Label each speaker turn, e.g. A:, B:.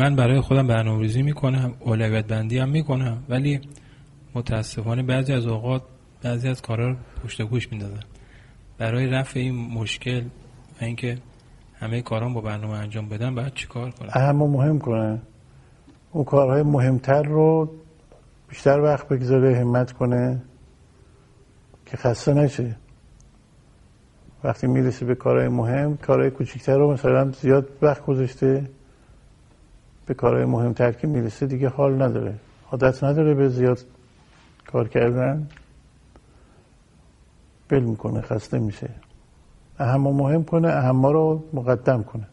A: من برای خودم برنامه‌ریزی می‌کنم اولویت بندی هم می‌کنم ولی متاسفانه بعضی از اوقات بعضی از کارا رو پشت گوش می‌دادم برای رفع این مشکل و اینکه همه کارام با برنامه انجام بدم باید چیکار کنم؟
B: اهم و مهم کنه اون کارهای مهمتر رو بیشتر وقت بگذاره همت کنه که خسته نشه. وقتی می‌رسه به کارهای مهم کارهای کوچکتر رو مثلا زیاد وقت گذاشته به کارهای مهمتر که می‌رسه دیگه حال نداره. عادت نداره به زیاد کار کردن. بل می‌کنه خسته میشه. اهم مهم کنه اهم رو مقدم کنه.